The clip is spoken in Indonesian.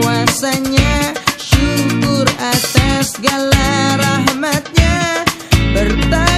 kuasanya Syukur atas segala rahmatnya. Bertanya